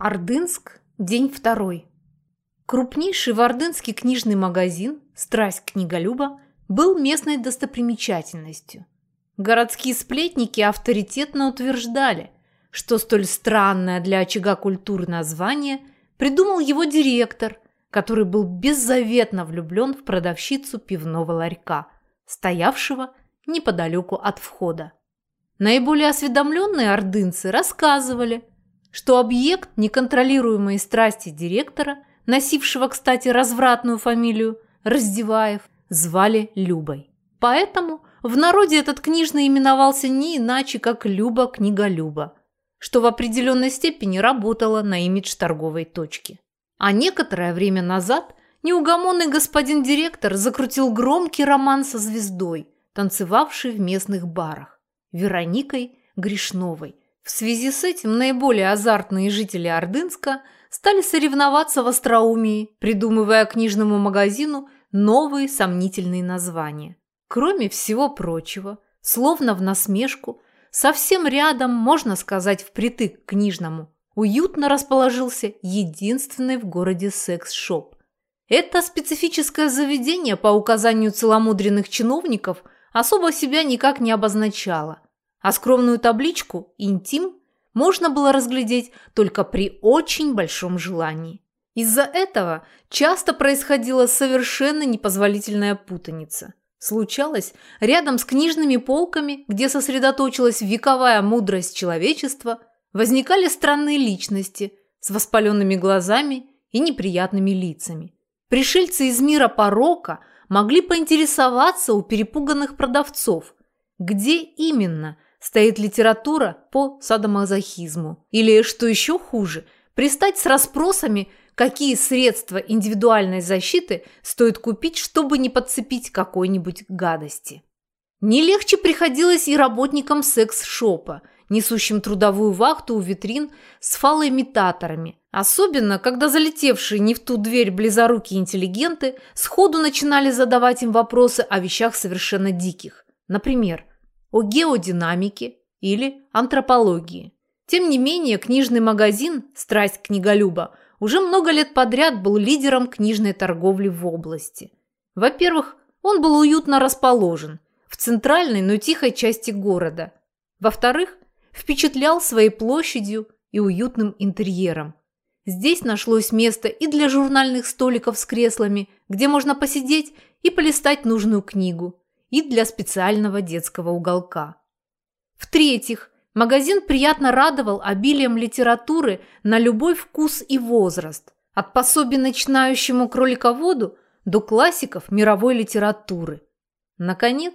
Ордынск, день второй. Крупнейший в Ордынске книжный магазин «Страсть книголюба» был местной достопримечательностью. Городские сплетники авторитетно утверждали, что столь странное для очага культуры название придумал его директор, который был беззаветно влюблен в продавщицу пивного ларька, стоявшего неподалеку от входа. Наиболее осведомленные ордынцы рассказывали – что объект неконтролируемой страсти директора, носившего, кстати, развратную фамилию Раздеваев, звали Любой. Поэтому в народе этот книжный именовался не иначе, как Люба-книголюба, что в определенной степени работало на имидж торговой точки. А некоторое время назад неугомонный господин директор закрутил громкий роман со звездой, танцевавшей в местных барах, Вероникой Гришновой, в связи с этим наиболее азартные жители Ордынска стали соревноваться в остроумии, придумывая книжному магазину новые сомнительные названия. Кроме всего прочего, словно в насмешку, совсем рядом, можно сказать, впритык к книжному, уютно расположился единственный в городе секс-шоп. Это специфическое заведение по указанию целомудренных чиновников особо себя никак не обозначало – а скромную табличку «Интим» можно было разглядеть только при очень большом желании. Из-за этого часто происходила совершенно непозволительная путаница. Случалось, рядом с книжными полками, где сосредоточилась вековая мудрость человечества, возникали странные личности с воспаленными глазами и неприятными лицами. Пришельцы из мира порока могли поинтересоваться у перепуганных продавцов, где именно – стоит литература по садомазохизму. Или, что еще хуже, пристать с расспросами, какие средства индивидуальной защиты стоит купить, чтобы не подцепить какой-нибудь гадости. Не легче приходилось и работникам секс-шопа, несущим трудовую вахту у витрин с фалоимитаторами, особенно когда залетевшие не в ту дверь близорукие интеллигенты сходу начинали задавать им вопросы о вещах совершенно диких. Например, о геодинамике или антропологии. Тем не менее, книжный магазин «Страсть книголюба» уже много лет подряд был лидером книжной торговли в области. Во-первых, он был уютно расположен в центральной, но тихой части города. Во-вторых, впечатлял своей площадью и уютным интерьером. Здесь нашлось место и для журнальных столиков с креслами, где можно посидеть и полистать нужную книгу, и для специального детского уголка. В-третьих, магазин приятно радовал обилием литературы на любой вкус и возраст, от пособий начинающему кролиководу до классиков мировой литературы. Наконец,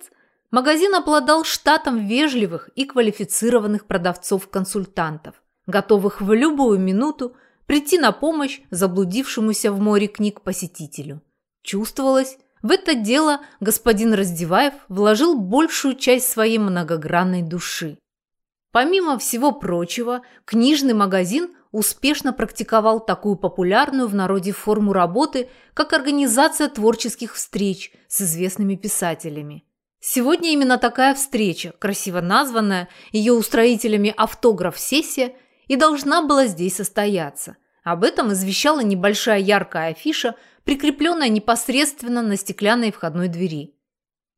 магазин обладал штатом вежливых и квалифицированных продавцов-консультантов, готовых в любую минуту прийти на помощь заблудившемуся в море книг посетителю. Чувствовалось, в это дело господин Раздеваев вложил большую часть своей многогранной души. Помимо всего прочего, книжный магазин успешно практиковал такую популярную в народе форму работы, как организация творческих встреч с известными писателями. Сегодня именно такая встреча, красиво названная ее устроителями автограф-сессия, и должна была здесь состояться. Об этом извещала небольшая яркая афиша – прикрепленная непосредственно на стеклянной входной двери.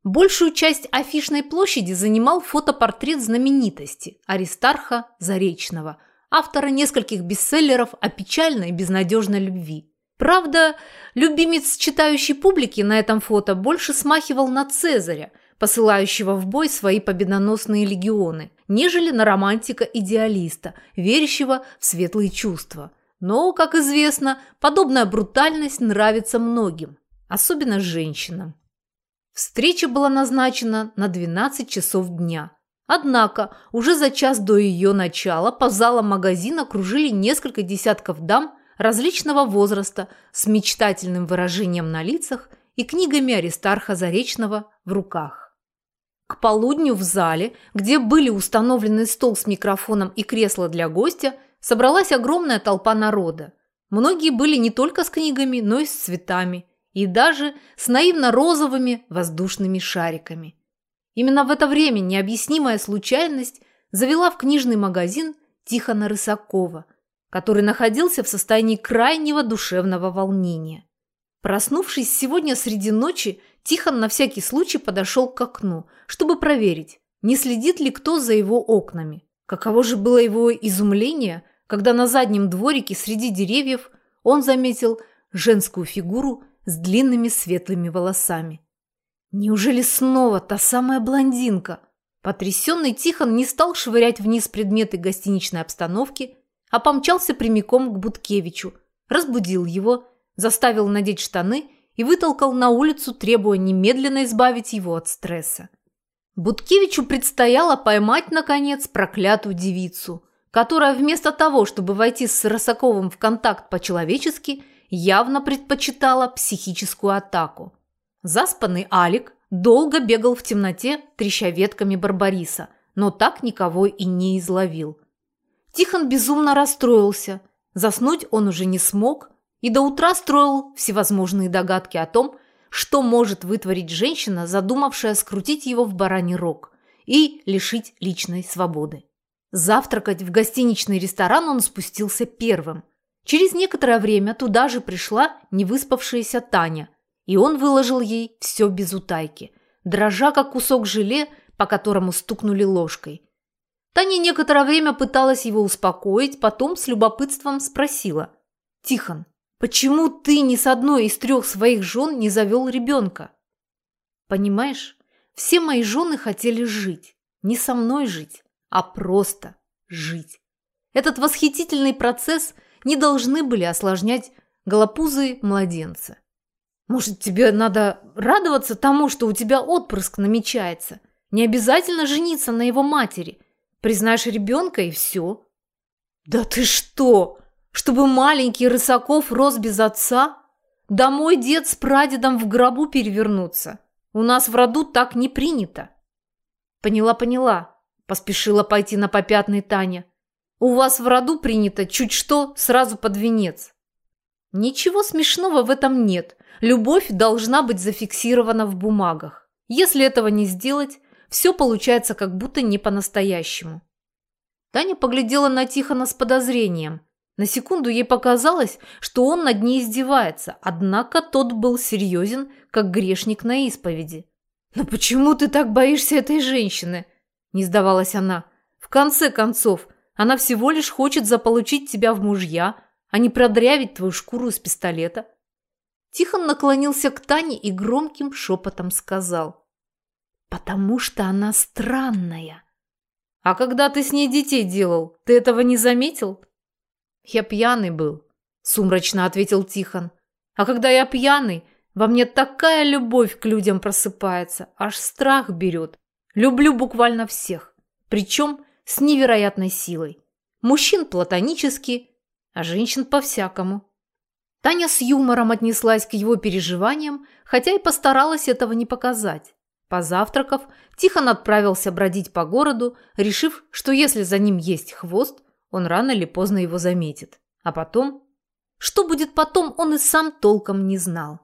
Большую часть афишной площади занимал фотопортрет знаменитости Аристарха Заречного, автора нескольких бестселлеров о печальной и безнадежной любви. Правда, любимец читающей публики на этом фото больше смахивал на Цезаря, посылающего в бой свои победоносные легионы, нежели на романтика-идеалиста, верящего в светлые чувства – но, как известно, подобная брутальность нравится многим, особенно женщинам. Встреча была назначена на 12 часов дня. Однако уже за час до ее начала по залам магазина кружили несколько десятков дам различного возраста с мечтательным выражением на лицах и книгами Аристарха Заречного в руках. К полудню в зале, где были установлены стол с микрофоном и кресло для гостя, собралась огромная толпа народа. Многие были не только с книгами, но и с цветами, и даже с наивно-розовыми воздушными шариками. Именно в это время необъяснимая случайность завела в книжный магазин Тихона Рысакова, который находился в состоянии крайнего душевного волнения. Проснувшись сегодня среди ночи, Тихон на всякий случай подошел к окну, чтобы проверить, не следит ли кто за его окнами. Каково же было его изумление, когда на заднем дворике среди деревьев он заметил женскую фигуру с длинными светлыми волосами. Неужели снова та самая блондинка? Потрясенный Тихон не стал швырять вниз предметы гостиничной обстановки, а помчался прямиком к Буткевичу, разбудил его, заставил надеть штаны и вытолкал на улицу, требуя немедленно избавить его от стресса. Буткевичу предстояло поймать, наконец, проклятую девицу, которая вместо того, чтобы войти с Росаковым в контакт по-человечески, явно предпочитала психическую атаку. Заспанный Алик долго бегал в темноте, треща ветками Барбариса, но так никого и не изловил. Тихон безумно расстроился. Заснуть он уже не смог и до утра строил всевозможные догадки о том, что может вытворить женщина, задумавшая скрутить его в бараний рог и лишить личной свободы. Завтракать в гостиничный ресторан он спустился первым. Через некоторое время туда же пришла невыспавшаяся Таня, и он выложил ей все без утайки, дрожа как кусок желе, по которому стукнули ложкой. Таня некоторое время пыталась его успокоить, потом с любопытством спросила. «Тихон, почему ты ни с одной из трех своих жен не завел ребенка?» «Понимаешь, все мои жены хотели жить, не со мной жить, а просто жить. Этот восхитительный процесс не должны были осложнять голопузые младенцы. Может, тебе надо радоваться тому, что у тебя отпрыск намечается? Не обязательно жениться на его матери. Признаешь ребенка и все. Да ты что? Чтобы маленький Рысаков рос без отца? Да мой дед с прадедом в гробу перевернуться. У нас в роду так не принято. Поняла, поняла. Поспешила пойти на попятный Таня. У вас в роду принято чуть что сразу под венец. Ничего смешного в этом нет. Любовь должна быть зафиксирована в бумагах. Если этого не сделать, все получается как будто не по-настоящему. Таня поглядела на Тихона с подозрением. На секунду ей показалось, что он над ней издевается, однако тот был серьезен, как грешник на исповеди. «Но почему ты так боишься этой женщины?» Не сдавалась она. В конце концов, она всего лишь хочет заполучить тебя в мужья, а не продрявить твою шкуру из пистолета. Тихон наклонился к Тане и громким шепотом сказал. «Потому что она странная». «А когда ты с ней детей делал, ты этого не заметил?» «Я пьяный был», – сумрачно ответил Тихон. «А когда я пьяный, во мне такая любовь к людям просыпается, аж страх берет. Люблю буквально всех, причем с невероятной силой. Мужчин платонически, а женщин по-всякому. Таня с юмором отнеслась к его переживаниям, хотя и постаралась этого не показать. Позавтракав, Тихон отправился бродить по городу, решив, что если за ним есть хвост, он рано или поздно его заметит. А потом... Что будет потом, он и сам толком не знал.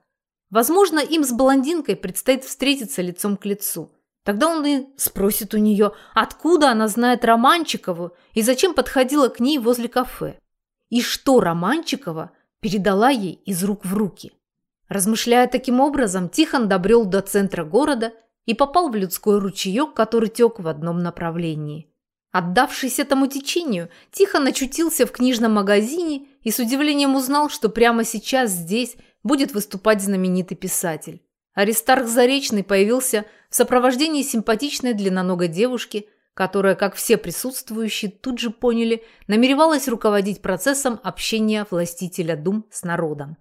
Возможно, им с блондинкой предстоит встретиться лицом к лицу – Тогда он и спросит у нее, откуда она знает Романчикову и зачем подходила к ней возле кафе. И что Романчикова передала ей из рук в руки. Размышляя таким образом, Тихон добрел до центра города и попал в людской ручеек, который тек в одном направлении. Отдавшись этому течению, Тихон очутился в книжном магазине и с удивлением узнал, что прямо сейчас здесь будет выступать знаменитый писатель. Аристарх Заречный появился в сопровождении симпатичной длинноногой девушки, которая, как все присутствующие тут же поняли, намеревалась руководить процессом общения властителя дум с народом.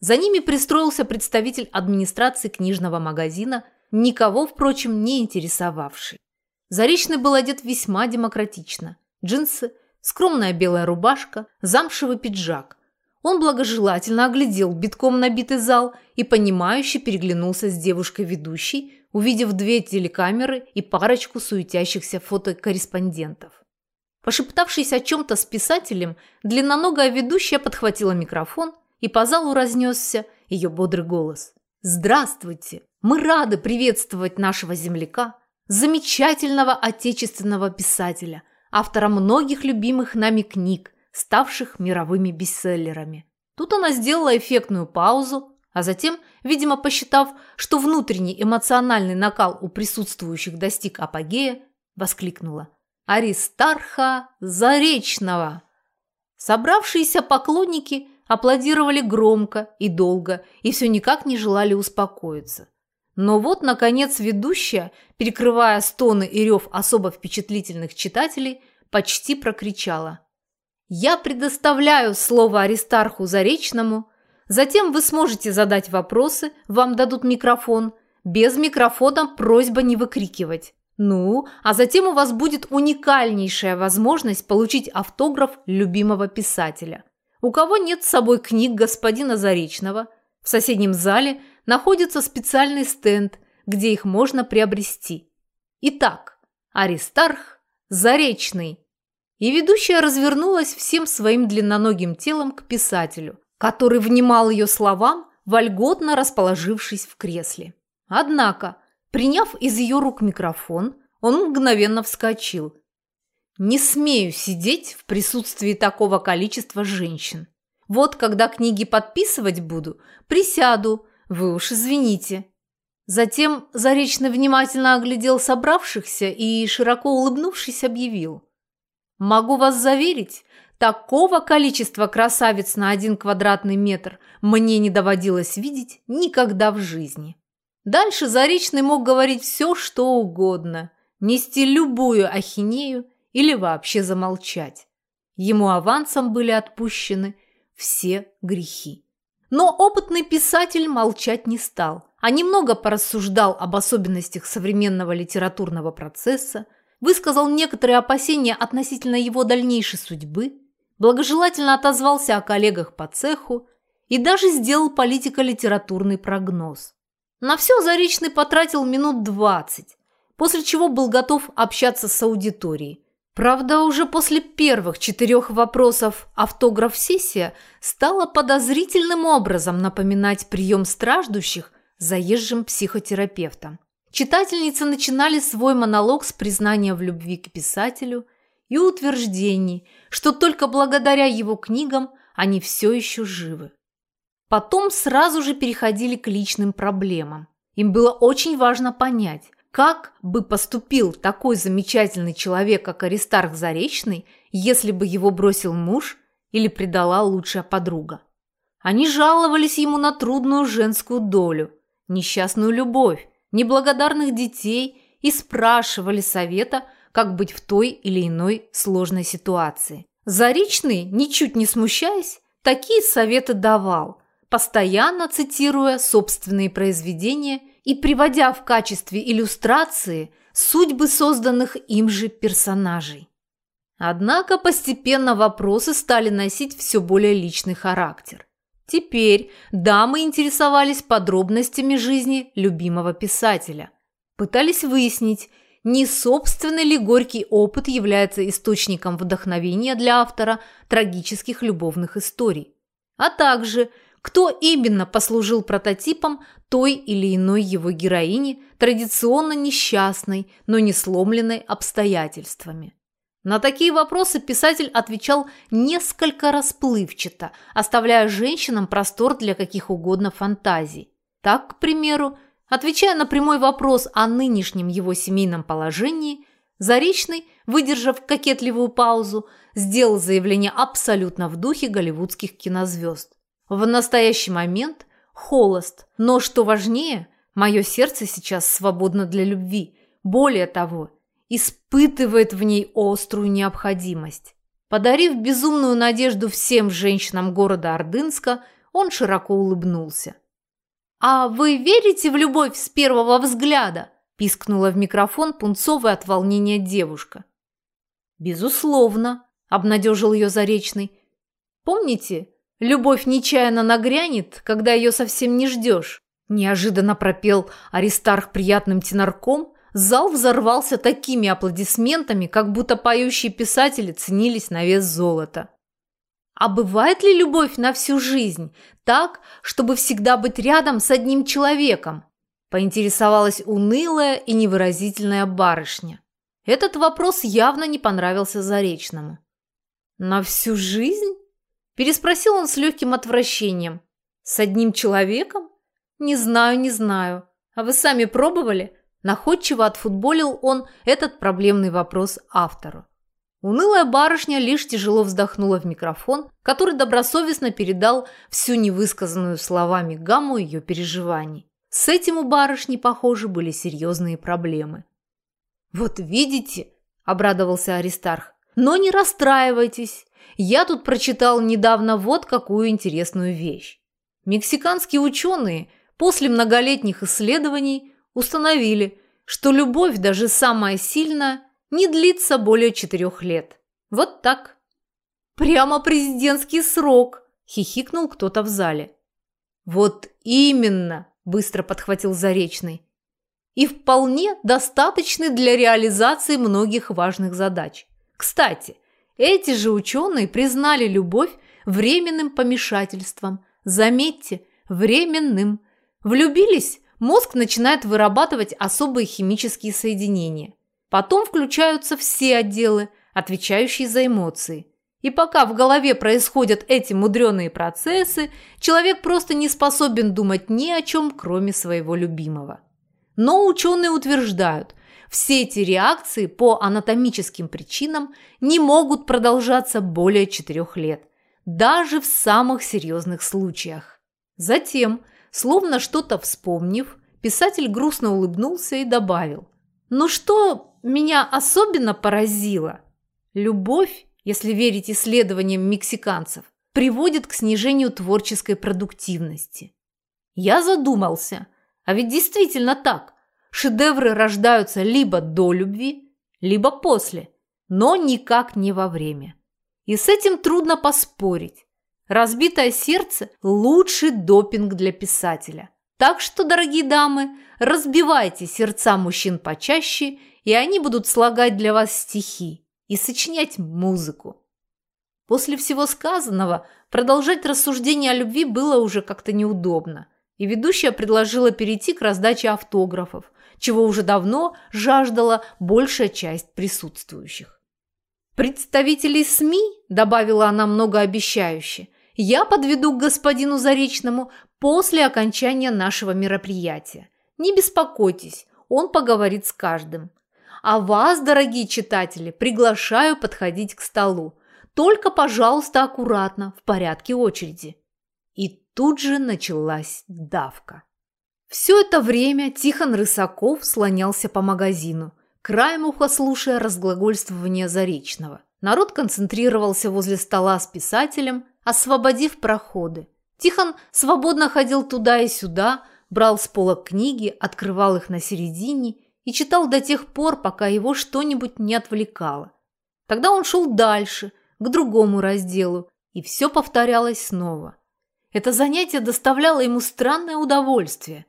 За ними пристроился представитель администрации книжного магазина, никого, впрочем, не интересовавший. Заречный был одет весьма демократично. Джинсы, скромная белая рубашка, замшевый пиджак. Он благожелательно оглядел битком набитый зал и, понимающе переглянулся с девушкой-ведущей, увидев две телекамеры и парочку суетящихся фотокорреспондентов. Пошептавшись о чем-то с писателем, длинноногая ведущая подхватила микрофон, и по залу разнесся ее бодрый голос. «Здравствуйте! Мы рады приветствовать нашего земляка, замечательного отечественного писателя, автора многих любимых нами книг, ставших мировыми бестселлерами. Тут она сделала эффектную паузу, а затем, видимо, посчитав, что внутренний эмоциональный накал у присутствующих достиг апогея, воскликнула «Аристарха Заречного!». Собравшиеся поклонники аплодировали громко и долго и все никак не желали успокоиться. Но вот, наконец, ведущая, перекрывая стоны и рев особо впечатлительных читателей, почти прокричала. «Я предоставляю слово Аристарху Заречному, затем вы сможете задать вопросы, вам дадут микрофон. Без микрофона просьба не выкрикивать. Ну, а затем у вас будет уникальнейшая возможность получить автограф любимого писателя. У кого нет с собой книг господина Заречного, в соседнем зале – находится специальный стенд, где их можно приобрести. Итак, Аристарх Заречный. И ведущая развернулась всем своим длинноногим телом к писателю, который внимал ее словам, вольготно расположившись в кресле. Однако, приняв из ее рук микрофон, он мгновенно вскочил. «Не смею сидеть в присутствии такого количества женщин. Вот когда книги подписывать буду, присяду, вы уж извините». Затем Заречный внимательно оглядел собравшихся и, широко улыбнувшись, объявил. «Могу вас заверить, такого количества красавиц на один квадратный метр мне не доводилось видеть никогда в жизни». Дальше Заречный мог говорить все, что угодно, нести любую ахинею или вообще замолчать. Ему авансом были отпущены все грехи. Но опытный писатель молчать не стал, а немного порассуждал об особенностях современного литературного процесса, высказал некоторые опасения относительно его дальнейшей судьбы, благожелательно отозвался о коллегах по цеху и даже сделал политико-литературный прогноз. На все Заречный потратил минут двадцать, после чего был готов общаться с аудиторией, Правда, уже после первых четырех вопросов автограф-сессия стала подозрительным образом напоминать прием страждущих заезжим психотерапевтом. Читательницы начинали свой монолог с признания в любви к писателю и утверждений, что только благодаря его книгам они все еще живы. Потом сразу же переходили к личным проблемам. Им было очень важно понять, как бы поступил такой замечательный человек, как Аристарх Заречный, если бы его бросил муж или предала лучшая подруга? Они жаловались ему на трудную женскую долю, несчастную любовь, неблагодарных детей и спрашивали совета, как быть в той или иной сложной ситуации. Заречный, ничуть не смущаясь, такие советы давал, постоянно цитируя собственные произведения и приводя в качестве иллюстрации судьбы созданных им же персонажей. Однако постепенно вопросы стали носить все более личный характер. Теперь дамы интересовались подробностями жизни любимого писателя. Пытались выяснить, не собственный ли горький опыт является источником вдохновения для автора трагических любовных историй, а также – кто именно послужил прототипом той или иной его героини, традиционно несчастной, но не сломленной обстоятельствами. На такие вопросы писатель отвечал несколько расплывчато, оставляя женщинам простор для каких угодно фантазий. Так, к примеру, отвечая на прямой вопрос о нынешнем его семейном положении, Заречный, выдержав кокетливую паузу, сделал заявление абсолютно в духе голливудских кинозвезд. В настоящий момент холост, но что важнее, мое сердце сейчас свободно для любви. Более того, испытывает в ней острую необходимость. Подарив безумную надежду всем женщинам города Ордынска, он широко улыбнулся. «А вы верите в любовь с первого взгляда?» – пискнула в микрофон пунцовая от волнения девушка. «Безусловно», – обнадежил ее Заречный. «Помните, Любовь нечаянно нагрянет, когда ее совсем не ждешь. Неожиданно пропел Аристарх приятным тенорком. Зал взорвался такими аплодисментами, как будто поющие писатели ценились на вес золота. А бывает ли любовь на всю жизнь, так, чтобы всегда быть рядом с одним человеком? Поинтересовалась унылая и невыразительная барышня. Этот вопрос явно не понравился Заречному. На всю жизнь? Переспросил он с легким отвращением. С одним человеком? Не знаю, не знаю. А вы сами пробовали? Находчиво отфутболил он этот проблемный вопрос автору. Унылая барышня лишь тяжело вздохнула в микрофон, который добросовестно передал всю невысказанную словами гамму ее переживаний. С этим у барышни, похоже, были серьезные проблемы. «Вот видите», – обрадовался Аристарх, – «но не расстраивайтесь. Я тут прочитал недавно вот какую интересную вещь. Мексиканские ученые после многолетних исследований установили, что любовь, даже самая сильная, не длится более четырех лет. Вот так. Прямо президентский срок, хихикнул кто-то в зале. Вот именно, быстро подхватил Заречный. И вполне достаточны для реализации многих важных задач. Кстати, эти же ученые признали любовь временным помешательством. Заметьте, временным. Влюбились, мозг начинает вырабатывать особые химические соединения. Потом включаются все отделы, отвечающие за эмоции. И пока в голове происходят эти мудреные процессы, человек просто не способен думать ни о чем, кроме своего любимого. Но ученые утверждают, все эти реакции по анатомическим причинам не могут продолжаться более четырех лет, даже в самых серьезных случаях. Затем, словно что-то вспомнив, писатель грустно улыбнулся и добавил. «Ну что меня особенно поразило? Любовь если верить исследованиям мексиканцев, приводит к снижению творческой продуктивности. Я задумался, а ведь действительно так. Шедевры рождаются либо до любви, либо после, но никак не во время. И с этим трудно поспорить. Разбитое сердце – лучший допинг для писателя. Так что, дорогие дамы, разбивайте сердца мужчин почаще, и они будут слагать для вас стихи и сочинять музыку. После всего сказанного продолжать рассуждение о любви было уже как-то неудобно, и ведущая предложила перейти к раздаче автографов, чего уже давно жаждала большая часть присутствующих. «Представителей СМИ», – добавила она многообещающе, – «я подведу к господину Заречному после окончания нашего мероприятия. Не беспокойтесь, он поговорит с каждым. А вас, дорогие читатели, приглашаю подходить к столу. Только, пожалуйста, аккуратно, в порядке очереди. И тут же началась давка. Все это время Тихон Рысаков слонялся по магазину, краем уха слушая разглагольствование Заречного. Народ концентрировался возле стола с писателем, освободив проходы. Тихон свободно ходил туда и сюда, брал с пола книги, открывал их на середине и читал до тех пор, пока его что-нибудь не отвлекало. Тогда он шел дальше, к другому разделу, и все повторялось снова. Это занятие доставляло ему странное удовольствие.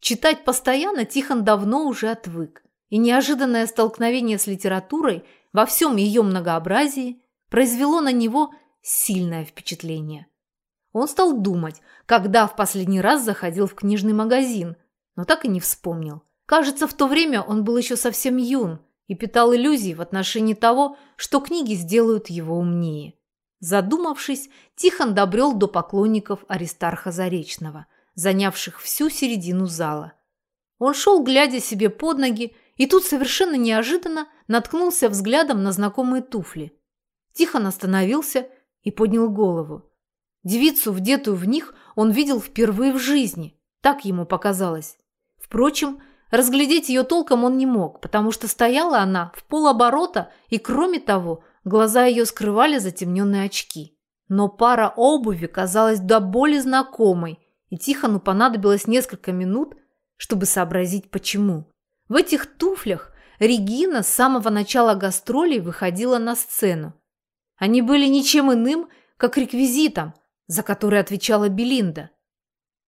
Читать постоянно Тихон давно уже отвык, и неожиданное столкновение с литературой во всем ее многообразии произвело на него сильное впечатление. Он стал думать, когда в последний раз заходил в книжный магазин, но так и не вспомнил. Кажется, в то время он был еще совсем юн и питал иллюзии в отношении того, что книги сделают его умнее. Задумавшись, Тихон добрел до поклонников Аристарха Заречного, занявших всю середину зала. Он шел, глядя себе под ноги, и тут совершенно неожиданно наткнулся взглядом на знакомые туфли. Тихон остановился и поднял голову. Девицу, вдетую в них, он видел впервые в жизни. Так ему показалось. Впрочем, Разглядеть ее толком он не мог, потому что стояла она в полоборота, и, кроме того, глаза ее скрывали затемненные очки. Но пара обуви казалась до боли знакомой, и Тихону понадобилось несколько минут, чтобы сообразить, почему. В этих туфлях Регина с самого начала гастролей выходила на сцену. Они были ничем иным, как реквизитом, за который отвечала Белинда.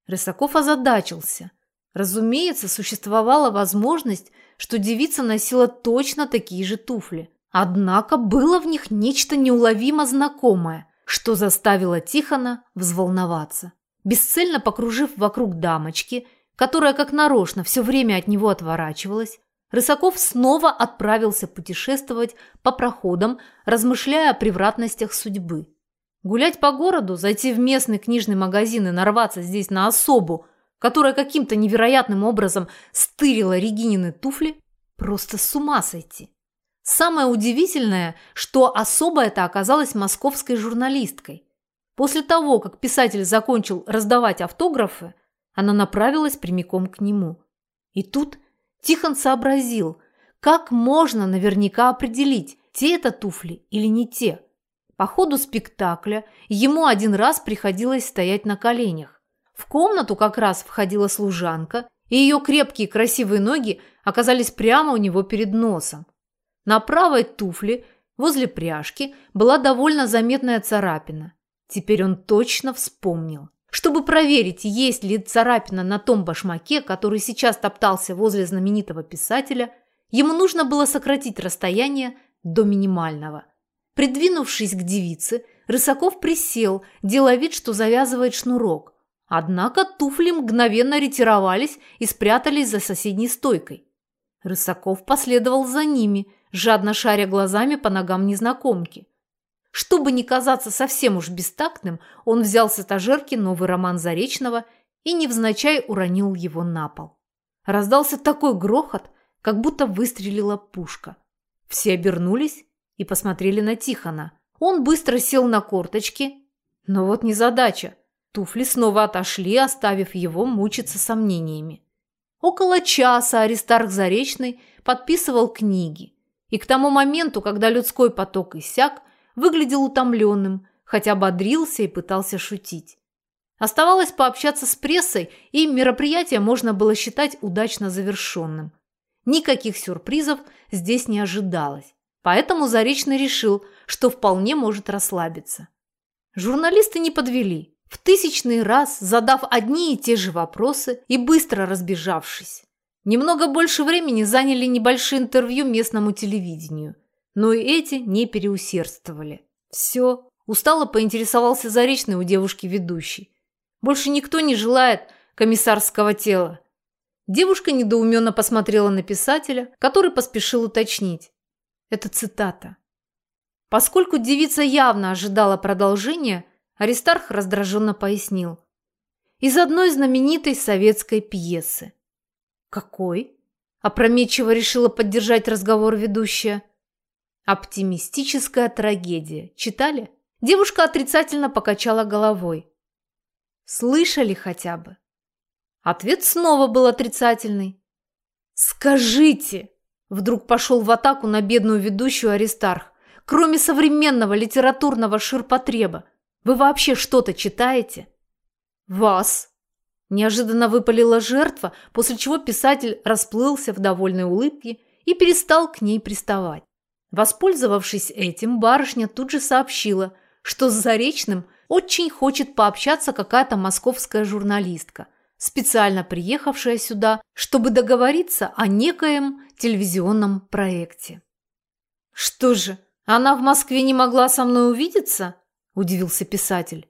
Рысаков озадачился. Разумеется, существовала возможность, что девица носила точно такие же туфли. Однако было в них нечто неуловимо знакомое, что заставило Тихона взволноваться. Бесцельно покружив вокруг дамочки, которая как нарочно все время от него отворачивалась, Рысаков снова отправился путешествовать по проходам, размышляя о превратностях судьбы. Гулять по городу, зайти в местный книжный магазин и нарваться здесь на особу, которая каким-то невероятным образом стырила Регинины туфли, просто с ума сойти. Самое удивительное, что особо это оказалась московской журналисткой. После того, как писатель закончил раздавать автографы, она направилась прямиком к нему. И тут Тихон сообразил, как можно наверняка определить, те это туфли или не те. По ходу спектакля ему один раз приходилось стоять на коленях. В комнату как раз входила служанка, и ее крепкие красивые ноги оказались прямо у него перед носом. На правой туфле, возле пряжки, была довольно заметная царапина. Теперь он точно вспомнил. Чтобы проверить, есть ли царапина на том башмаке, который сейчас топтался возле знаменитого писателя, ему нужно было сократить расстояние до минимального. Придвинувшись к девице, Рысаков присел, делая вид, что завязывает шнурок. Однако туфли мгновенно ретировались и спрятались за соседней стойкой. Рысаков последовал за ними, жадно шаря глазами по ногам незнакомки. Чтобы не казаться совсем уж бестактным, он взял с этажерки новый роман Заречного и невзначай уронил его на пол. Раздался такой грохот, как будто выстрелила пушка. Все обернулись и посмотрели на Тихона. Он быстро сел на корточки, но вот незадача. Туфли снова отошли, оставив его мучиться сомнениями. Около часа Аристарх Заречный подписывал книги, и к тому моменту, когда людской поток иссяк, выглядел утомленным, хотя бодрился и пытался шутить. Оставалось пообщаться с прессой, и мероприятие можно было считать удачно завершенным. Никаких сюрпризов здесь не ожидалось, поэтому Заречный решил, что вполне может расслабиться. Журналисты не подвели, в тысячный раз задав одни и те же вопросы и быстро разбежавшись. Немного больше времени заняли небольшие интервью местному телевидению – но и эти не переусердствовали. Все, устало поинтересовался Заречный у девушки ведущей. Больше никто не желает комиссарского тела. Девушка недоуменно посмотрела на писателя, который поспешил уточнить. Это цитата. Поскольку девица явно ожидала продолжения, Аристарх раздраженно пояснил. Из одной знаменитой советской пьесы. «Какой?» – опрометчиво решила поддержать разговор ведущая – Оптимистическая трагедия. Читали? Девушка отрицательно покачала головой. Слышали хотя бы? Ответ снова был отрицательный. «Скажите!» Вдруг пошел в атаку на бедную ведущую Аристарх. «Кроме современного литературного ширпотреба, вы вообще что-то читаете?» «Вас!» Неожиданно выпалила жертва, после чего писатель расплылся в довольной улыбке и перестал к ней приставать. Воспользовавшись этим, барышня тут же сообщила, что с Заречным очень хочет пообщаться какая-то московская журналистка, специально приехавшая сюда, чтобы договориться о некоем телевизионном проекте. «Что же, она в Москве не могла со мной увидеться?» – удивился писатель.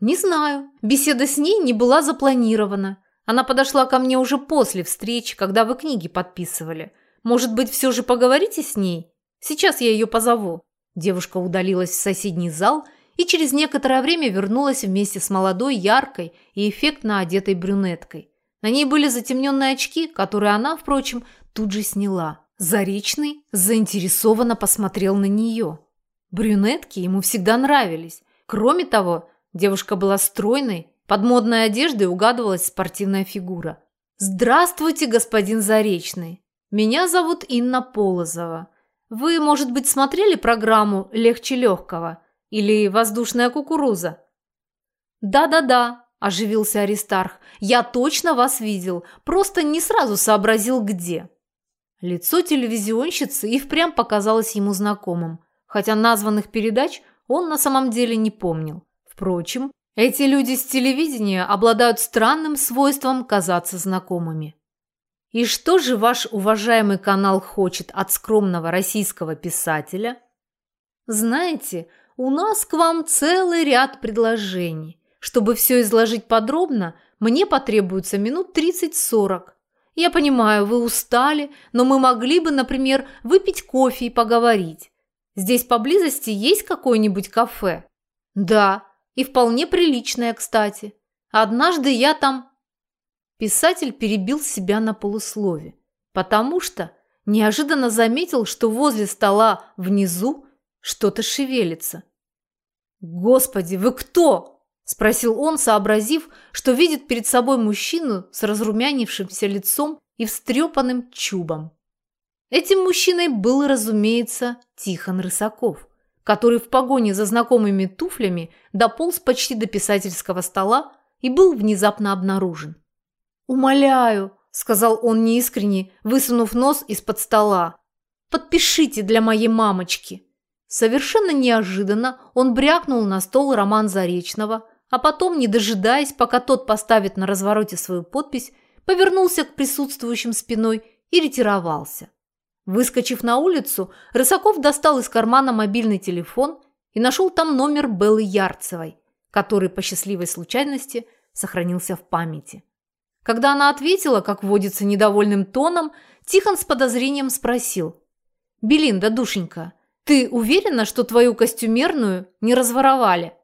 «Не знаю. Беседа с ней не была запланирована. Она подошла ко мне уже после встречи, когда вы книги подписывали. Может быть, все же поговорите с ней?» Сейчас я ее позову». Девушка удалилась в соседний зал и через некоторое время вернулась вместе с молодой, яркой и эффектно одетой брюнеткой. На ней были затемненные очки, которые она, впрочем, тут же сняла. Заречный заинтересованно посмотрел на нее. Брюнетки ему всегда нравились. Кроме того, девушка была стройной, под модной одеждой угадывалась спортивная фигура. «Здравствуйте, господин Заречный. Меня зовут Инна Полозова. Вы, может быть, смотрели программу «Легче легкого» или «Воздушная кукуруза»?» «Да-да-да», – оживился Аристарх. «Я точно вас видел, просто не сразу сообразил, где». Лицо телевизионщицы и впрямь показалось ему знакомым, хотя названных передач он на самом деле не помнил. Впрочем, эти люди с телевидения обладают странным свойством казаться знакомыми. И что же ваш уважаемый канал хочет от скромного российского писателя? Знаете, у нас к вам целый ряд предложений. Чтобы все изложить подробно, мне потребуется минут 30-40. Я понимаю, вы устали, но мы могли бы, например, выпить кофе и поговорить. Здесь поблизости есть какое-нибудь кафе? Да, и вполне приличное, кстати. Однажды я там... Писатель перебил себя на полуслове, потому что неожиданно заметил, что возле стола внизу что-то шевелится. «Господи, вы кто?» – спросил он, сообразив, что видит перед собой мужчину с разрумянившимся лицом и встрепанным чубом. Этим мужчиной был, разумеется, Тихон Рысаков, который в погоне за знакомыми туфлями дополз почти до писательского стола и был внезапно обнаружен. «Умоляю», – сказал он неискренне, высунув нос из-под стола, – «подпишите для моей мамочки». Совершенно неожиданно он брякнул на стол роман Заречного, а потом, не дожидаясь, пока тот поставит на развороте свою подпись, повернулся к присутствующим спиной и ретировался. Выскочив на улицу, Рысаков достал из кармана мобильный телефон и нашел там номер Беллы Ярцевой, который по счастливой случайности сохранился в памяти. Когда она ответила, как водится недовольным тоном, Тихон с подозрением спросил. «Белинда, душенька, ты уверена, что твою костюмерную не разворовали?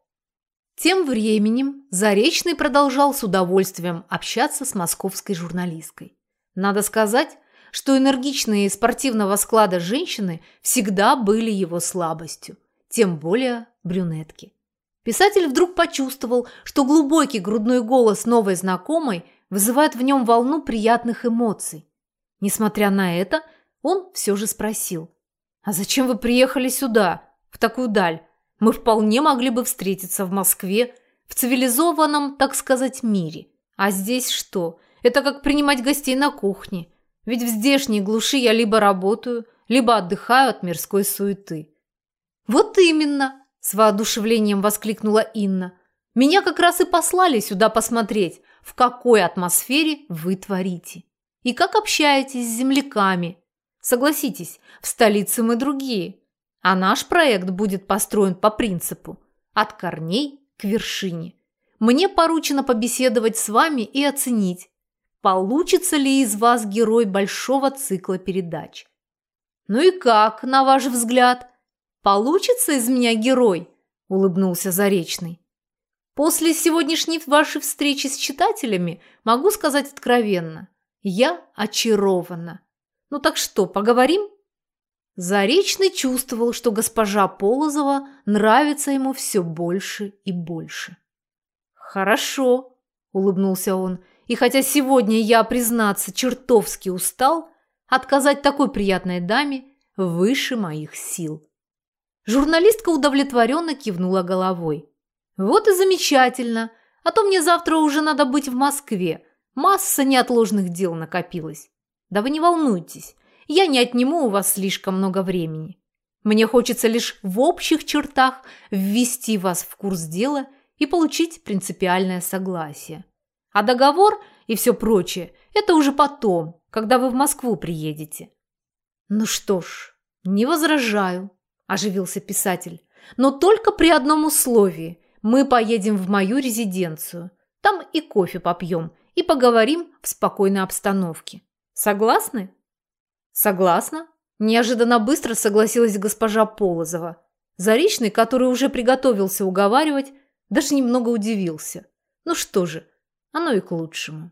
Тем временем Заречный продолжал с удовольствием общаться с московской журналисткой. Надо сказать, что энергичные спортивного склада женщины всегда были его слабостью, тем более брюнетки. Писатель вдруг почувствовал, что глубокий грудной голос новой знакомой вызывает в нем волну приятных эмоций. Несмотря на это, он все же спросил. «А зачем вы приехали сюда, в такую даль? Мы вполне могли бы встретиться в Москве, в цивилизованном, так сказать, мире. А здесь что? Это как принимать гостей на кухне. Ведь в здешней глуши я либо работаю, либо отдыхаю от мирской суеты». «Вот именно!» – с воодушевлением воскликнула Инна. «Меня как раз и послали сюда посмотреть, в какой атмосфере вы творите. И как общаетесь с земляками, Согласитесь, в столице мы другие. А наш проект будет построен по принципу «от корней к вершине». Мне поручено побеседовать с вами и оценить, получится ли из вас герой большого цикла передач. Ну и как, на ваш взгляд, получится из меня герой? Улыбнулся Заречный. После сегодняшней вашей встречи с читателями могу сказать откровенно. Я очарована. Ну так что, поговорим?» Заречный чувствовал, что госпожа Полозова нравится ему все больше и больше. «Хорошо», – улыбнулся он, – «и хотя сегодня я, признаться, чертовски устал, отказать такой приятной даме выше моих сил». Журналистка удовлетворенно кивнула головой. «Вот и замечательно, а то мне завтра уже надо быть в Москве. Масса неотложных дел накопилась. Да вы не волнуйтесь, я не отниму у вас слишком много времени. Мне хочется лишь в общих чертах ввести вас в курс дела и получить принципиальное согласие. А договор и все прочее – это уже потом, когда вы в Москву приедете. Ну что ж, не возражаю, оживился писатель, но только при одном условии – мы поедем в мою резиденцию. Там и кофе попьем, и поговорим в спокойной обстановке. Согласны? Согласна. Неожиданно быстро согласилась госпожа Полозова. Заречный, который уже приготовился уговаривать, даже немного удивился. Ну что же, оно и к лучшему.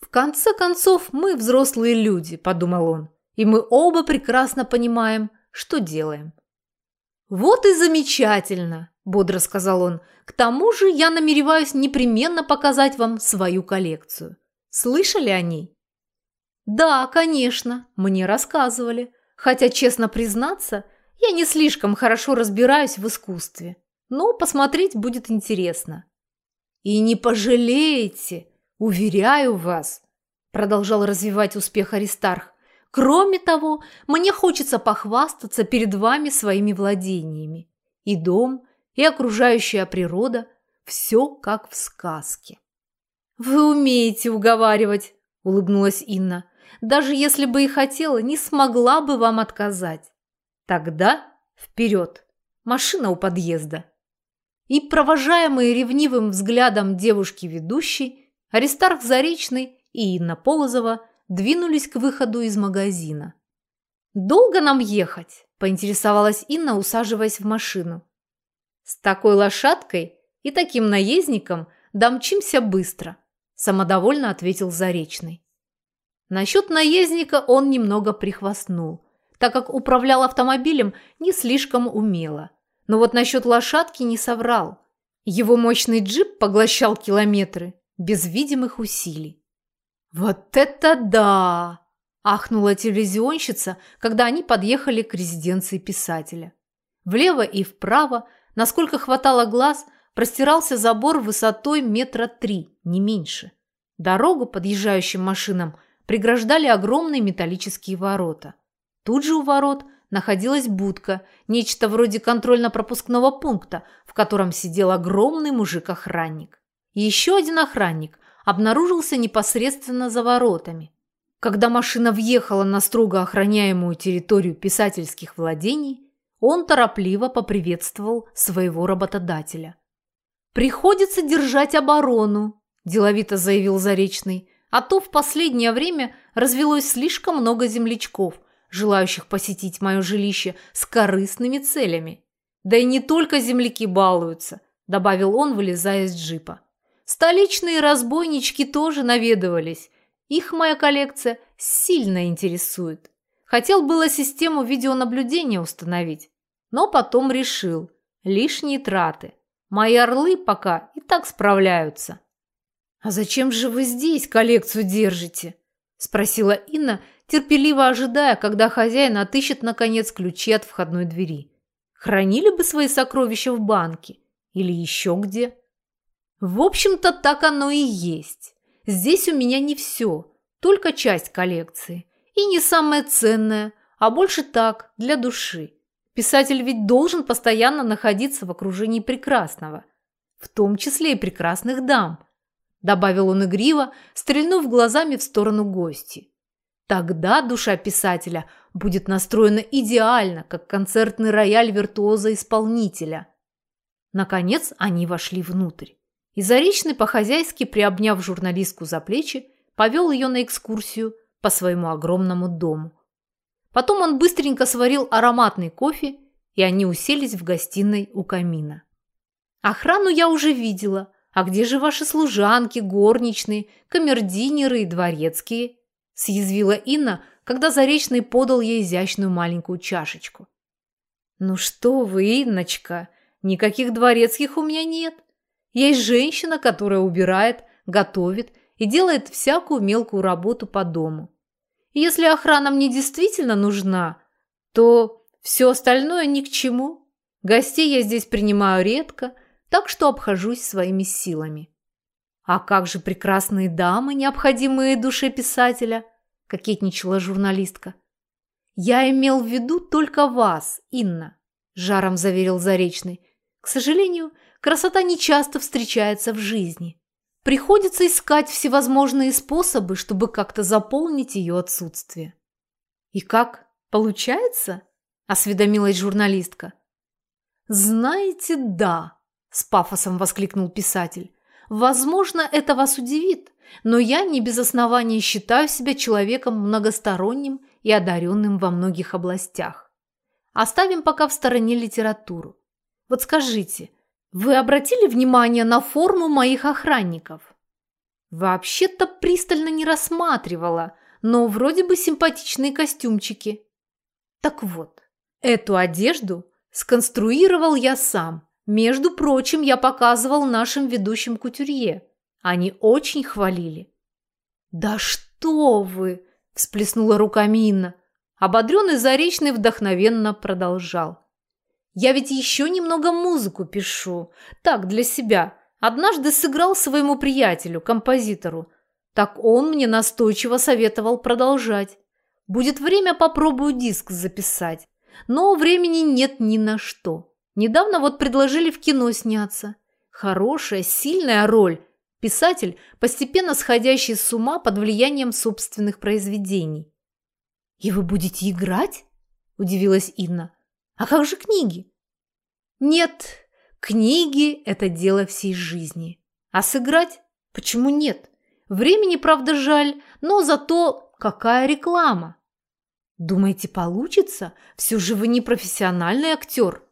В конце концов, мы взрослые люди, подумал он, и мы оба прекрасно понимаем, что делаем. Вот и замечательно, бодро сказал он. К тому же я намереваюсь непременно показать вам свою коллекцию. Слышали о ней? Да, конечно, мне рассказывали. Хотя, честно признаться, я не слишком хорошо разбираюсь в искусстве. Но посмотреть будет интересно. И не пожалеете, уверяю вас, продолжал развивать успех Аристарх. Кроме того, мне хочется похвастаться перед вами своими владениями. И дом, и окружающая природа – все как в сказке. «Вы умеете уговаривать», – улыбнулась Инна даже если бы и хотела, не смогла бы вам отказать. Тогда вперед, машина у подъезда. И, провожаемые ревнивым взглядом девушки-ведущей, Аристарх Заречный и Инна Полозова двинулись к выходу из магазина. «Долго нам ехать?» – поинтересовалась Инна, усаживаясь в машину. «С такой лошадкой и таким наездником домчимся быстро», – самодовольно ответил Заречный. Насчет наездника он немного прихвастнул, так как управлял автомобилем не слишком умело. Но вот насчет лошадки не соврал. Его мощный джип поглощал километры без видимых усилий. «Вот это да!» – ахнула телевизионщица, когда они подъехали к резиденции писателя. Влево и вправо, насколько хватало глаз, простирался забор высотой метра три, не меньше. Дорогу подъезжающим машинам преграждали огромные металлические ворота. Тут же у ворот находилась будка, нечто вроде контрольно-пропускного пункта, в котором сидел огромный мужик-охранник. И еще один охранник обнаружился непосредственно за воротами. Когда машина въехала на строго охраняемую территорию писательских владений, он торопливо поприветствовал своего работодателя. «Приходится держать оборону», – деловито заявил Заречный, «а то в последнее время развелось слишком много землячков – желающих посетить мое жилище с корыстными целями. Да и не только земляки балуются, добавил он, вылезая из джипа. Столичные разбойнички тоже наведывались. Их моя коллекция сильно интересует. Хотел было систему видеонаблюдения установить, но потом решил. Лишние траты. Мои орлы пока и так справляются. «А зачем же вы здесь коллекцию держите?» – спросила Инна, терпеливо ожидая, когда хозяин отыщет, наконец, ключи от входной двери. Хранили бы свои сокровища в банке или еще где. В общем-то, так оно и есть. Здесь у меня не все, только часть коллекции. И не самое ценное, а больше так, для души. Писатель ведь должен постоянно находиться в окружении прекрасного, в том числе и прекрасных дам, добавил он игриво, стрельнув глазами в сторону гости. Тогда душа писателя будет настроена идеально, как концертный рояль виртуоза-исполнителя. Наконец они вошли внутрь. И Заречный, по-хозяйски приобняв журналистку за плечи, повел ее на экскурсию по своему огромному дому. Потом он быстренько сварил ароматный кофе, и они уселись в гостиной у камина. «Охрану я уже видела. А где же ваши служанки, горничные, камердинеры и дворецкие?» съязвила Инна, когда Заречный подал ей изящную маленькую чашечку. «Ну что вы, Инночка, никаких дворецких у меня нет. Есть женщина, которая убирает, готовит и делает всякую мелкую работу по дому. И если охрана мне действительно нужна, то все остальное ни к чему. Гостей я здесь принимаю редко, так что обхожусь своими силами. А как же прекрасные дамы, необходимые душе писателя? кокетничала журналистка. «Я имел в виду только вас, Инна», – жаром заверил Заречный. «К сожалению, красота нечасто встречается в жизни. Приходится искать всевозможные способы, чтобы как-то заполнить ее отсутствие». «И как? Получается?» – осведомилась журналистка. «Знаете, да», – с пафосом воскликнул писатель. «Возможно, это вас удивит, но я не без основания считаю себя человеком многосторонним и одаренным во многих областях. Оставим пока в стороне литературу. Вот скажите, вы обратили внимание на форму моих охранников? Вообще-то пристально не рассматривала, но вроде бы симпатичные костюмчики. Так вот, эту одежду сконструировал я сам. Между прочим, я показывал нашим ведущим кутюрье – они очень хвалили. «Да что вы!» – всплеснула руками Инна. Ободренный Заречный вдохновенно продолжал. «Я ведь еще немного музыку пишу. Так, для себя. Однажды сыграл своему приятелю, композитору. Так он мне настойчиво советовал продолжать. Будет время, попробую диск записать. Но времени нет ни на что. Недавно вот предложили в кино сняться. Хорошая, сильная роль – Писатель, постепенно сходящий с ума под влиянием собственных произведений. «И вы будете играть?» – удивилась Инна. «А как же книги?» «Нет, книги – это дело всей жизни. А сыграть? Почему нет? Времени, правда, жаль, но зато какая реклама? Думаете, получится? Все же вы не профессиональный актер.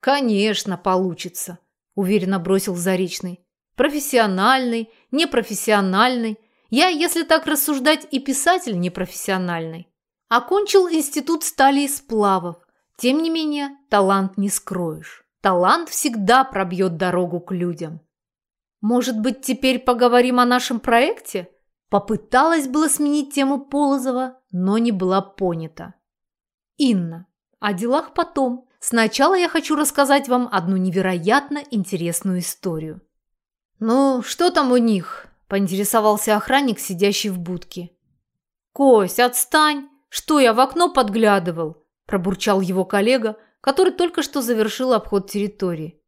Конечно, получится, уверенно бросил Заречный. Профессиональный, непрофессиональный. Я, если так рассуждать, и писатель непрофессиональный. Окончил институт стали и сплавов. Тем не менее, талант не скроешь. Талант всегда пробьет дорогу к людям. Может быть, теперь поговорим о нашем проекте? Попыталась было сменить тему Полозова, но не была понята. Инна, о делах потом. Сначала я хочу рассказать вам одну невероятно интересную историю. «Ну, что там у них?» – поинтересовался охранник, сидящий в будке. «Кость, отстань! Что я в окно подглядывал?» – пробурчал его коллега, который только что завершил обход территории.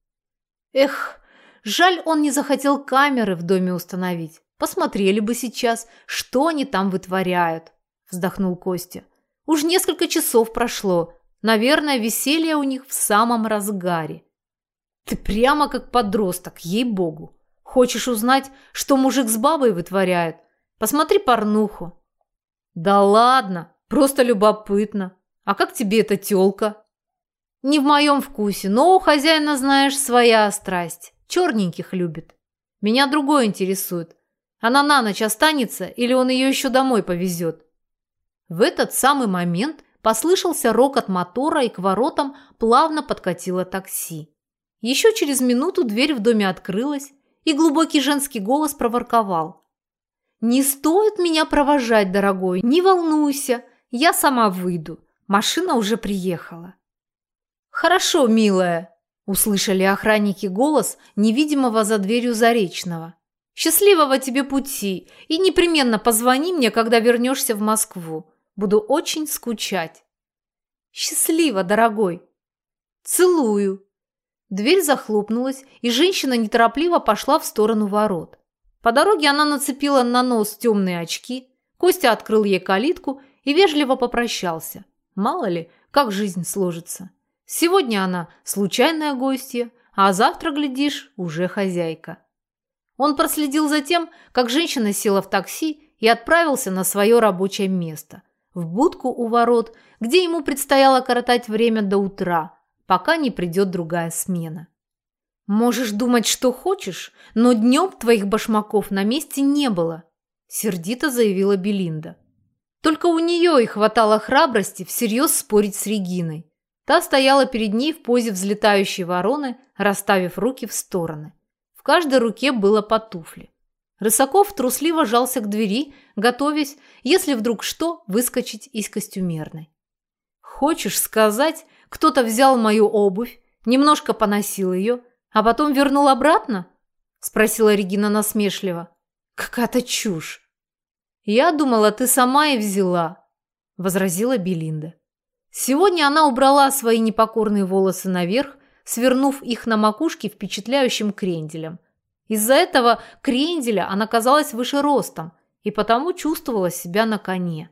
«Эх, жаль, он не захотел камеры в доме установить. Посмотрели бы сейчас, что они там вытворяют», – вздохнул Костя. «Уж несколько часов прошло. Наверное, веселье у них в самом разгаре». «Ты прямо как подросток, ей-богу!» Хочешь узнать, что мужик с бабой вытворяет? Посмотри порнуху. Да ладно, просто любопытно. А как тебе эта тёлка? Не в моем вкусе, но у хозяина, знаешь, своя страсть. Черненьких любит. Меня другое интересует. Она на ночь останется или он ее еще домой повезет? В этот самый момент послышался рокот мотора и к воротам плавно подкатило такси. Еще через минуту дверь в доме открылась, и глубокий женский голос проворковал. «Не стоит меня провожать, дорогой, не волнуйся, я сама выйду, машина уже приехала». «Хорошо, милая», – услышали охранники голос невидимого за дверью Заречного. «Счастливого тебе пути и непременно позвони мне, когда вернешься в Москву. Буду очень скучать». «Счастливо, дорогой!» «Целую!» Дверь захлопнулась, и женщина неторопливо пошла в сторону ворот. По дороге она нацепила на нос темные очки, Костя открыл ей калитку и вежливо попрощался. Мало ли, как жизнь сложится. Сегодня она случайная гостья, а завтра, глядишь, уже хозяйка. Он проследил за тем, как женщина села в такси и отправился на свое рабочее место, в будку у ворот, где ему предстояло коротать время до утра – пока не придет другая смена. Можешь думать, что хочешь, но днем твоих башмаков на месте не было, сердито заявила Белинда. Только у нее и хватало храбрости всерьез спорить с Региной. Та стояла перед ней в позе взлетающей вороны, расставив руки в стороны. В каждой руке было по туфле. Рысаков трусливо жался к двери, готовясь, если вдруг что, выскочить из костюмерной. «Хочешь сказать, кто-то взял мою обувь, немножко поносил ее, а потом вернул обратно?» – спросила Регина насмешливо. «Какая-то чушь!» «Я думала, ты сама и взяла», – возразила Белинда. Сегодня она убрала свои непокорные волосы наверх, свернув их на макушке впечатляющим кренделем. Из-за этого кренделя она казалась выше ростом и потому чувствовала себя на коне.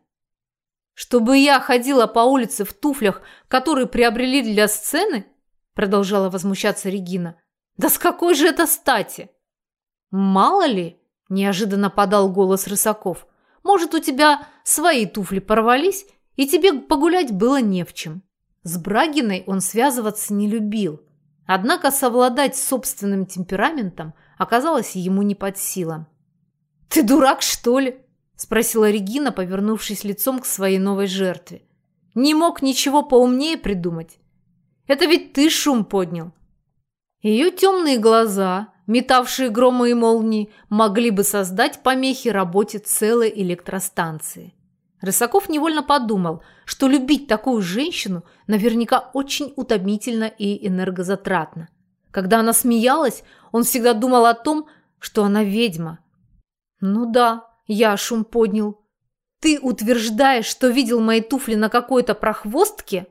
«Чтобы я ходила по улице в туфлях, которые приобрели для сцены?» Продолжала возмущаться Регина. «Да с какой же это стати?» «Мало ли», – неожиданно подал голос Рысаков. «Может, у тебя свои туфли порвались, и тебе погулять было не в чем». С Брагиной он связываться не любил. Однако совладать с собственным темпераментом оказалось ему не под силам. «Ты дурак, что ли?» – спросила Регина, повернувшись лицом к своей новой жертве. «Не мог ничего поумнее придумать. Это ведь ты шум поднял». Ее темные глаза, метавшие громы и молнии, могли бы создать помехи работе целой электростанции. Рысаков невольно подумал, что любить такую женщину наверняка очень утомительно и энергозатратно. Когда она смеялась, он всегда думал о том, что она ведьма. Ну да, я шум поднял. Ты утверждаешь, что видел мои туфли на какой-то прохвостке?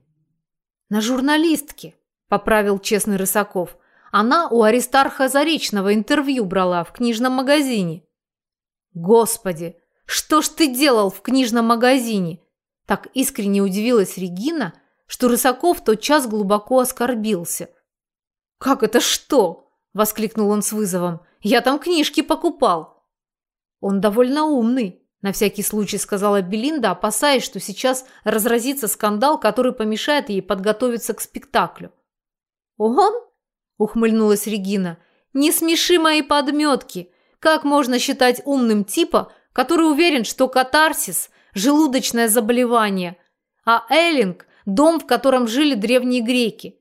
На журналистке, поправил честный Рысаков. Она у Аристарха Заречного интервью брала в книжном магазине. Господи, что ж ты делал в книжном магазине? Так искренне удивилась Регина, что Рысаков тот час глубоко оскорбился. «Как это что?» – воскликнул он с вызовом. «Я там книжки покупал». «Он довольно умный», – На всякий случай сказала Белинда, опасаясь, что сейчас разразится скандал, который помешает ей подготовиться к спектаклю. «Он?» – ухмыльнулась Регина. «Не смеши мои подметки. Как можно считать умным типа, который уверен, что катарсис – желудочное заболевание, а Эллинг – дом, в котором жили древние греки?»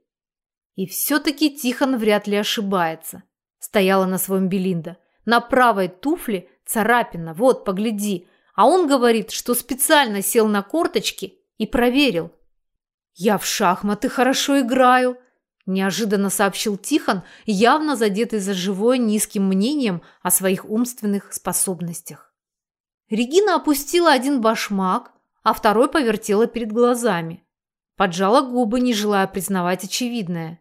И все-таки Тихон вряд ли ошибается. Стояла на своем Белинда. На правой туфле царапина, вот, погляди. А он говорит, что специально сел на корточки и проверил. «Я в шахматы хорошо играю», – неожиданно сообщил Тихон, явно задетый за живое низким мнением о своих умственных способностях. Регина опустила один башмак, а второй повертела перед глазами. Поджала губы, не желая признавать очевидное.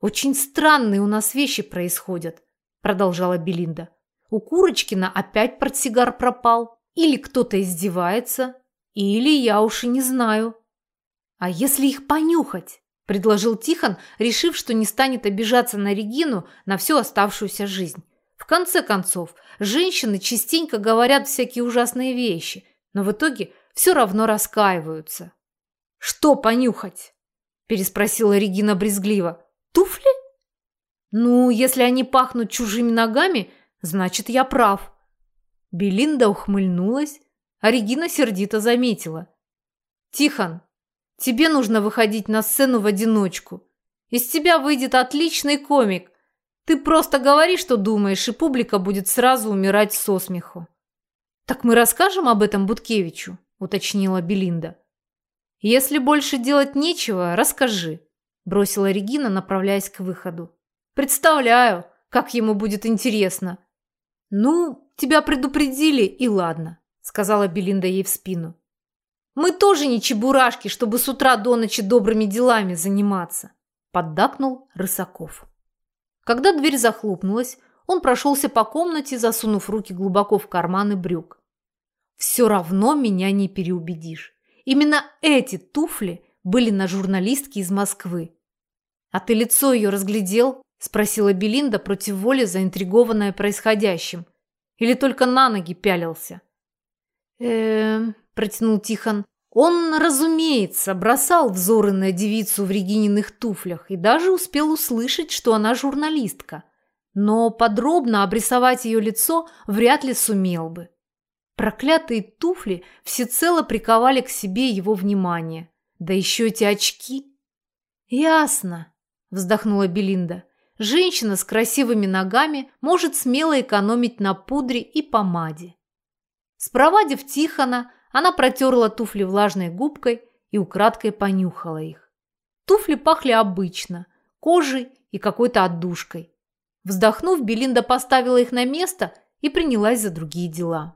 «Очень странные у нас вещи происходят», – продолжала Белинда. «У Курочкина опять портсигар пропал. Или кто-то издевается, или я уж и не знаю». «А если их понюхать?» – предложил Тихон, решив, что не станет обижаться на Регину на всю оставшуюся жизнь. В конце концов, женщины частенько говорят всякие ужасные вещи, но в итоге все равно раскаиваются. «Что понюхать?» – переспросила Регина брезгливо. Туфли? Ну, если они пахнут чужими ногами, значит, я прав. Белинда ухмыльнулась, а Регина сердито заметила. Тихон, тебе нужно выходить на сцену в одиночку. Из тебя выйдет отличный комик. Ты просто говори, что думаешь, и публика будет сразу умирать со смеху. Так мы расскажем об этом Буткевичу, уточнила Белинда. Если больше делать нечего, расскажи бросила Регина, направляясь к выходу. Представляю, как ему будет интересно. Ну, тебя предупредили, и ладно, сказала Белинда ей в спину. Мы тоже не чебурашки, чтобы с утра до ночи добрыми делами заниматься, поддакнул Рысаков. Когда дверь захлопнулась, он прошелся по комнате, засунув руки глубоко в карманы брюк. Все равно меня не переубедишь. Именно эти туфли были на журналистке из Москвы. «А ты лицо ее разглядел?» – спросила Белинда против воли, заинтригованная происходящим. «Или только на ноги пялился?» «Эм...» – протянул Тихон. Он, разумеется, бросал взоры на девицу в Регининых туфлях и даже успел услышать, что она журналистка. Но подробно обрисовать ее лицо вряд ли сумел бы. Проклятые туфли всецело приковали к себе его внимание. Да еще эти очки. «Ясно», вздохнула Белинда. Женщина с красивыми ногами может смело экономить на пудре и помаде. Спровадив Тихона, она протерла туфли влажной губкой и украдкой понюхала их. Туфли пахли обычно, кожей и какой-то отдушкой. Вздохнув, Белинда поставила их на место и принялась за другие дела.